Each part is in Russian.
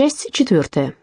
Часть четвертая.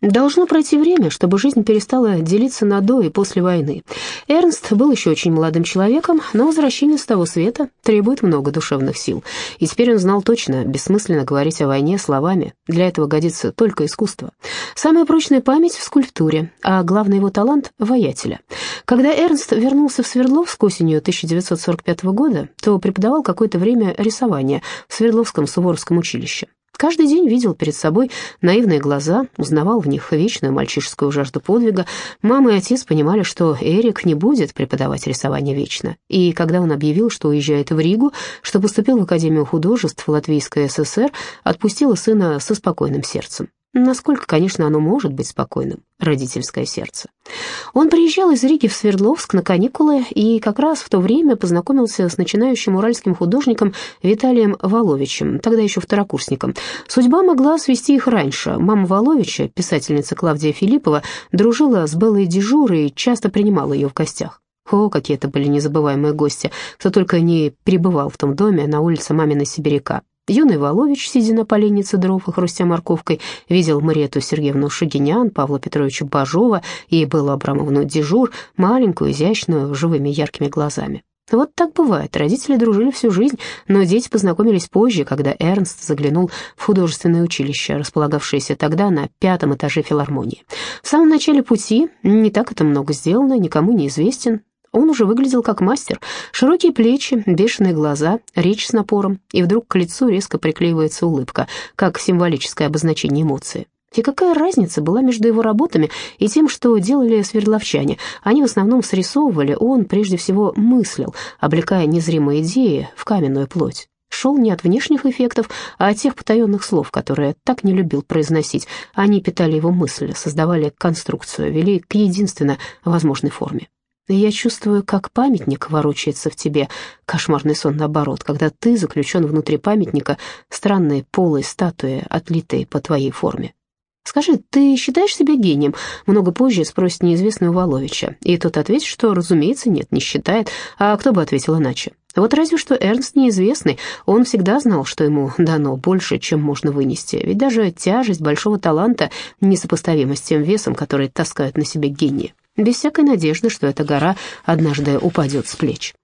Должно пройти время, чтобы жизнь перестала делиться на до и после войны. Эрнст был еще очень молодым человеком, но возвращение с того света требует много душевных сил. И теперь он знал точно, бессмысленно говорить о войне словами. Для этого годится только искусство. Самая прочная память в скульптуре, а главный его талант — воятеля. Когда Эрнст вернулся в Свердловск осенью 1945 года, то преподавал какое-то время рисование в Свердловском Суворовском училище. Каждый день видел перед собой наивные глаза, узнавал в них вечную мальчишескую жажду подвига. Мама и отец понимали, что Эрик не будет преподавать рисование вечно. И когда он объявил, что уезжает в Ригу, что поступил в Академию художеств Латвийской ССР, отпустила сына со спокойным сердцем. Насколько, конечно, оно может быть спокойным, родительское сердце. Он приезжал из Риги в Свердловск на каникулы и как раз в то время познакомился с начинающим уральским художником Виталием Воловичем, тогда еще второкурсником. Судьба могла свести их раньше. Мама Воловича, писательница Клавдия Филиппова, дружила с Беллой Дежур и часто принимала ее в гостях. О, какие это были незабываемые гости, кто только не пребывал в том доме на улице Мамина Сибиряка. Юный Волович, сидя на поленнице дров и хрустя морковкой, видел Мариету Сергеевну Шагинян, Павла Петровича Бажова и Беллу Абрамовну Дежур, маленькую, изящную, живыми яркими глазами. Вот так бывает. Родители дружили всю жизнь, но дети познакомились позже, когда Эрнст заглянул в художественное училище, располагавшееся тогда на пятом этаже филармонии. В самом начале пути не так это много сделано, никому не известен, он уже выглядел как мастер. Широкие плечи, бешеные глаза, речь с напором, и вдруг к лицу резко приклеивается улыбка, как символическое обозначение эмоции. И какая разница была между его работами и тем, что делали свердловчане? Они в основном срисовывали, он прежде всего мыслил, облекая незримые идеи в каменную плоть. Шел не от внешних эффектов, а от тех потаенных слов, которые так не любил произносить. Они питали его мысли, создавали конструкцию, вели к единственно возможной форме. Я чувствую, как памятник ворочается в тебе, кошмарный сон наоборот, когда ты заключен внутри памятника странной полой статуи, отлитой по твоей форме. «Скажи, ты считаешь себя гением?» Много позже спросит неизвестный у Воловича, и тот ответит, что, разумеется, нет, не считает, а кто бы ответил иначе? Вот разве что Эрнст неизвестный, он всегда знал, что ему дано больше, чем можно вынести, ведь даже тяжесть большого таланта несопоставима с тем весом, который таскают на себе гении без всякой надежды, что эта гора однажды упадет с плеч.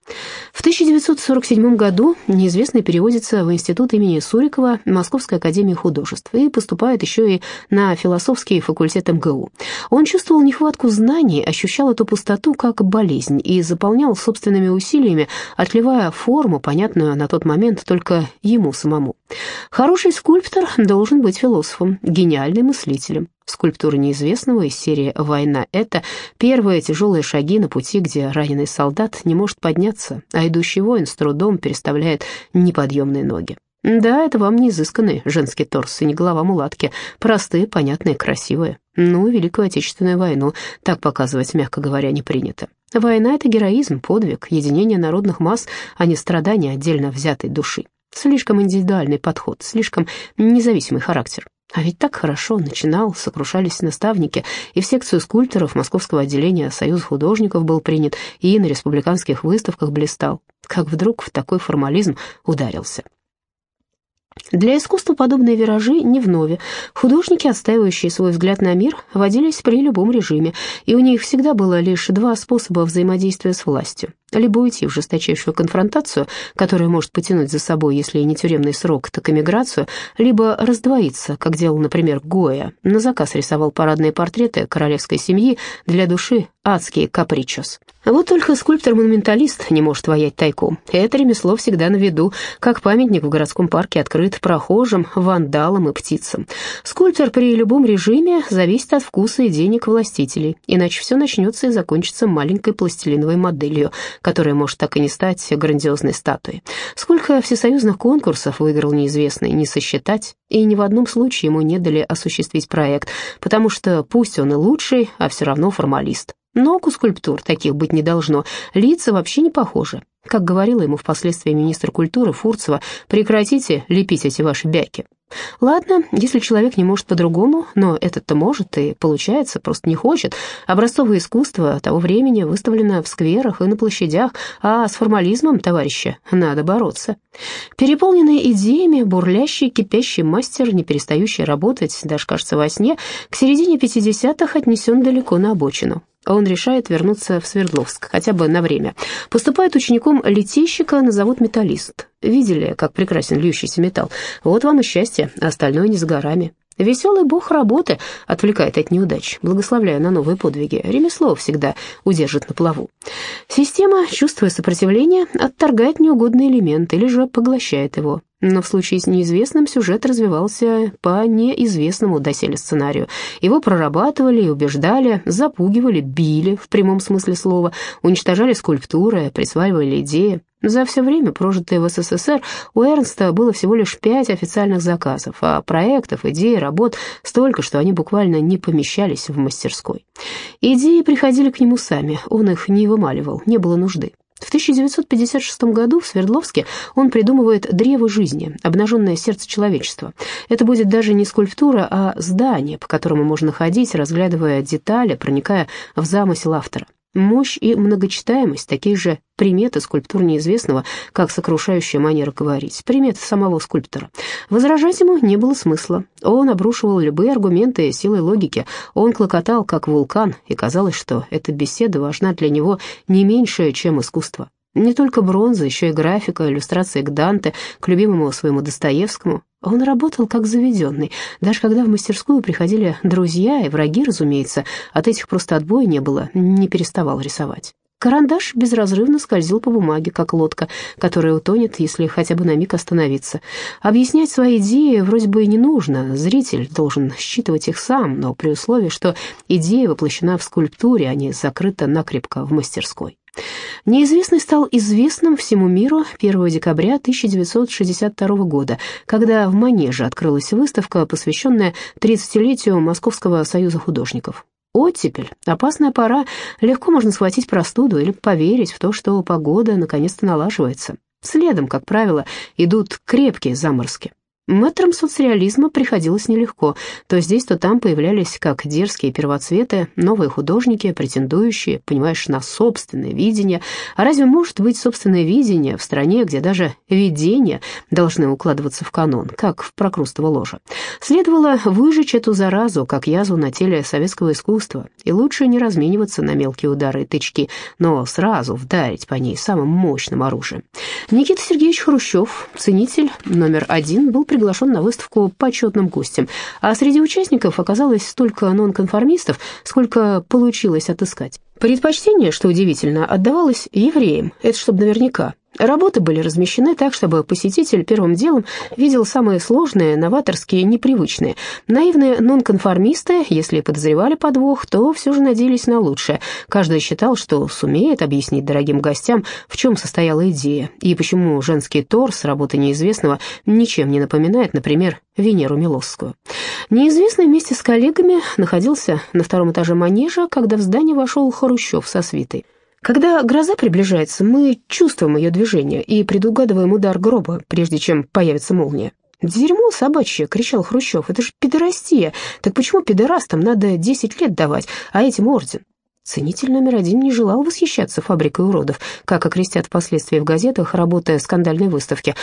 В 1947 году неизвестный переводится в институт имени Сурикова Московской академии художеств и поступает еще и на философский факультет МГУ. Он чувствовал нехватку знаний, ощущал эту пустоту как болезнь и заполнял собственными усилиями, отливая форму, понятную на тот момент только ему самому. Хороший скульптор должен быть философом, гениальным мыслителем. Скульптура неизвестного из серии «Война — это» первые тяжелые шаги на пути, где раненый солдат не может подняться, а идущий воин с трудом переставляет неподъемные ноги. Да, это вам не изысканный женский торс и не голова мулатки, простые, понятные, красивые. Ну, Великую Отечественную войну так показывать, мягко говоря, не принято. Война — это героизм, подвиг, единение народных масс, а не страдания отдельно взятой души. Слишком индивидуальный подход, слишком независимый характер. А ведь так хорошо начинал, сокрушались наставники, и в секцию скульпторов Московского отделения Союз художников был принят, и на республиканских выставках блистал. Как вдруг в такой формализм ударился. Для искусства подобные виражи не вновь. Художники, отстаивающие свой взгляд на мир, водились при любом режиме, и у них всегда было лишь два способа взаимодействия с властью либо уйти в жесточайшую конфронтацию, которая может потянуть за собой, если не тюремный срок, так эмиграцию, либо раздвоиться, как делал, например, Гоя. На заказ рисовал парадные портреты королевской семьи для души адские капричос. Вот только скульптор-монументалист не может воять тайком. Это ремесло всегда на виду, как памятник в городском парке открыт прохожим, вандалам и птицам. Скульптор при любом режиме зависит от вкуса и денег властителей, иначе все начнется и закончится маленькой пластилиновой моделью, которая может так и не стать грандиозной статуей. Сколько всесоюзных конкурсов выиграл неизвестный, не сосчитать, и ни в одном случае ему не дали осуществить проект, потому что пусть он и лучший, а все равно формалист. Ног у скульптур таких быть не должно, лица вообще не похожи. Как говорила ему впоследствии министр культуры Фурцева, прекратите лепить эти ваши бяки. Ладно, если человек не может по-другому, но этот-то может и получается, просто не хочет. Образцовое искусство того времени выставлено в скверах и на площадях, а с формализмом, товарища, надо бороться. Переполненный идеями, бурлящий, кипящий мастер, не перестающий работать, даже, кажется, во сне, к середине 50-х отнесен далеко на обочину. Он решает вернуться в Свердловск, хотя бы на время. Поступает учеником литейщика на завод «Металлист». Видели, как прекрасен льющийся металл? Вот вам и счастье, остальное не за горами. Веселый бог работы отвлекает от неудач, благословляя на новые подвиги. Ремесло всегда удержит на плаву. Система, чувствуя сопротивление, отторгает неугодный элемент или же поглощает его. Но в случае с неизвестным сюжет развивался по неизвестному доселе сценарию. Его прорабатывали убеждали, запугивали, били в прямом смысле слова, уничтожали скульптуры, присваивали идеи. За все время, прожитое в СССР, у Эрнста было всего лишь пять официальных заказов, а проектов, идей, работ столько, что они буквально не помещались в мастерской. Идеи приходили к нему сами, он их не вымаливал, не было нужды. В 1956 году в Свердловске он придумывает «Древо жизни», обнаженное сердце человечества. Это будет даже не скульптура, а здание, по которому можно ходить, разглядывая детали, проникая в замысел автора. Мощь и многочитаемость – такие же приметы скульптур неизвестного, как сокрушающая манера говорить, приметы самого скульптора. Возражать ему не было смысла. Он обрушивал любые аргументы силой логики, он клокотал, как вулкан, и казалось, что эта беседа важна для него не меньше, чем искусство. Не только бронза, еще и графика, иллюстрации к Данте, к любимому своему Достоевскому. Он работал как заведенный. Даже когда в мастерскую приходили друзья и враги, разумеется, от этих просто отбоя не было, не переставал рисовать. Карандаш безразрывно скользил по бумаге, как лодка, которая утонет, если хотя бы на миг остановиться. Объяснять свои идеи вроде бы и не нужно, зритель должен считывать их сам, но при условии, что идея воплощена в скульптуре, а не закрыта накрепко в мастерской. Неизвестный стал известным всему миру 1 декабря 1962 года, когда в Манеже открылась выставка, посвященная 30-летию Московского союза художников. Оттепель, опасная пора, легко можно схватить простуду или поверить в то, что погода наконец-то налаживается. Следом, как правило, идут крепкие заморозки. Мэтрам соцреализма приходилось нелегко. То здесь, то там появлялись как дерзкие первоцветы, новые художники, претендующие, понимаешь, на собственное видение. А разве может быть собственное видение в стране, где даже видения должны укладываться в канон, как в прокрустово ложе? Следовало выжечь эту заразу, как язву на теле советского искусства, и лучше не размениваться на мелкие удары и тычки, но сразу вдарить по ней самым мощным оружием. Никита Сергеевич Хрущев, ценитель номер один, был приглашен на выставку почетным гостем, а среди участников оказалось столько нонконформистов, сколько получилось отыскать. Предпочтение, что удивительно, отдавалось евреям, это чтобы наверняка. Работы были размещены так, чтобы посетитель первым делом видел самые сложные, новаторские, непривычные. Наивные нонконформисты, если подозревали подвох, то все же надеялись на лучшее. Каждый считал, что сумеет объяснить дорогим гостям, в чем состояла идея, и почему женский торс работы неизвестного ничем не напоминает, например, Венеру Милосскую. Неизвестный вместе с коллегами находился на втором этаже манежа, когда в здание вошел Хрущев со свитой. Когда гроза приближается, мы чувствуем ее движение и предугадываем удар гроба, прежде чем появится молния. «Дерьмо собачье!» — кричал Хрущев. «Это же пидорастия! Так почему пидорастам надо десять лет давать, а этим орден?» Ценитель номер один не желал восхищаться фабрикой уродов, как окрестят впоследствии в газетах, работая скандальной выставки.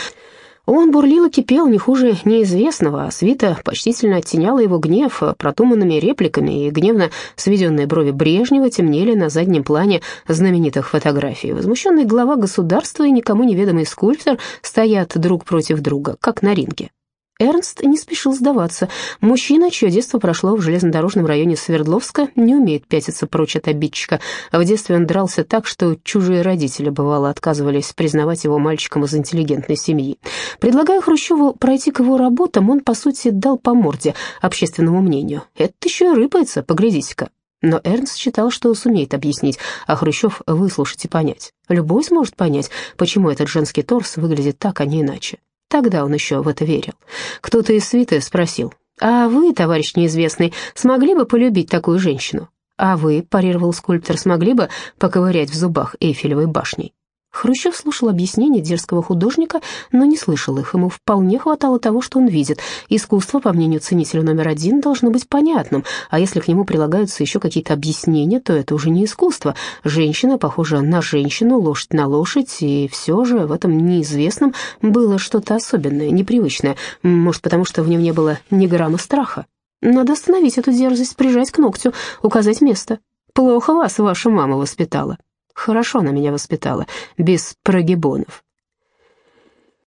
Он бурлил и кипел не хуже неизвестного, а свита почтительно оттеняла его гнев продуманными репликами, и гневно сведенные брови Брежнева темнели на заднем плане знаменитых фотографий. Возмущенный глава государства и никому неведомый скульптор стоят друг против друга, как на ринге. Эрнст не спешил сдаваться. Мужчина, чье детство прошло в железнодорожном районе Свердловска, не умеет пятиться прочь от обидчика. В детстве он дрался так, что чужие родители, бывало, отказывались признавать его мальчиком из интеллигентной семьи. Предлагая Хрущеву пройти к его работам, он, по сути, дал по морде общественному мнению. «Это еще и рыпается, поглядите-ка». Но Эрнст считал, что сумеет объяснить, а Хрущев выслушать и понять. Любой сможет понять, почему этот женский торс выглядит так, а не иначе. Тогда он еще в это верил. Кто-то из свиты спросил, «А вы, товарищ неизвестный, смогли бы полюбить такую женщину?» «А вы, — парировал скульптор, — смогли бы поковырять в зубах Эйфелевой башней?» Хрущев слушал объяснения дерзкого художника, но не слышал их. Ему вполне хватало того, что он видит. Искусство, по мнению ценителя номер один, должно быть понятным, а если к нему прилагаются еще какие-то объяснения, то это уже не искусство. Женщина похожа на женщину, лошадь на лошадь, и все же в этом неизвестном было что-то особенное, непривычное. Может, потому что в нем не было ни грамма страха. Надо остановить эту дерзость, прижать к ногтю, указать место. Плохо вас ваша мама воспитала. Хорошо она меня воспитала, без прогибонов.